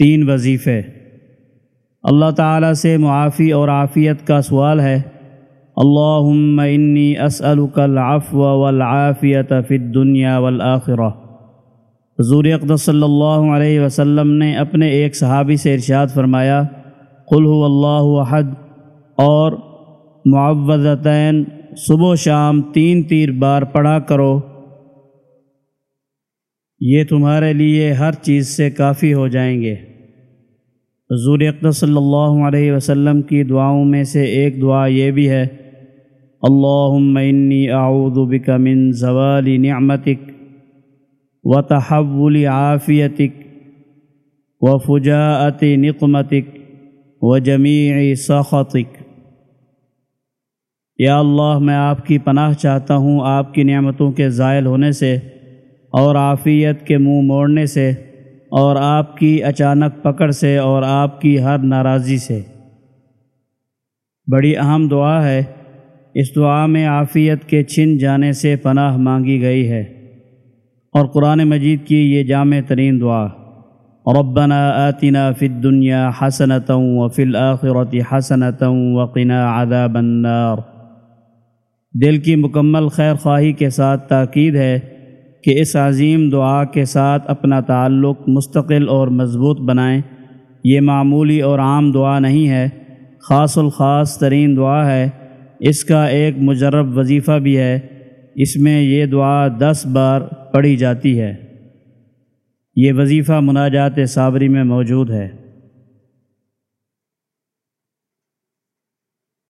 تین وظیفے۔ اللہ تعالیٰ سے معافی اور عافیت کا سوال ہے، اللہم انی اسألک العفو والعافیت فی الدنیا والآخرہ حضور اقدس صلی اللہ علیہ وسلم نے اپنے ایک صحابی سے ارشاد فرمایا، قل هو اللہ احد اور معوذتین صبح و شام تین تیر بار پڑھا کرو۔ یہ تمہارے لیے ہر چیز سے کافی ہو جائیں گے۔ حضور اقدس صلی اللہ علیہ وسلم کی دعاؤں میں سے ایک دعا یہ بھی ہے، اللہم انی اعوذ بک من زوال نعمتک و تحول عافیتک و فجاعت نقمتک و جمیع سخطک. یا اللہ، میں آپ کی پناہ چاہتا ہوں آپ کی نعمتوں کے زائل ہونے سے اور عافیت کے منہ موڑنے سے۔ اور آپ کی اچانک پکڑ سے اور آپ کی ہر ناراضی سے۔ بڑی اہم دعا ہے۔ اس دعا میں عافیت کے چھن جانے سے پناہ مانگی گئی ہے۔ اور قرآن مجید کی یہ جامع ترین دعا، ربنا آتنا فی الدنیا حسنتا وفی الآخرت حسنتا وقنا عذاب النار۔ دل کی مکمل خیر خواہی کے ساتھ تاکید ہے۔ کہ اس عظیم دعا کے ساتھ اپنا تعلق مستقل اور مضبوط بنائیں۔ یہ معمولی اور عام دعا نہیں ہے، خاص الخاص ترین دعا ہے۔ اس کا ایک مجرب وظیفہ بھی ہے۔ اس میں یہ دعا دس بار پڑھی جاتی ہے۔ یہ وظیفہ مناجات صابری میں موجود ہے۔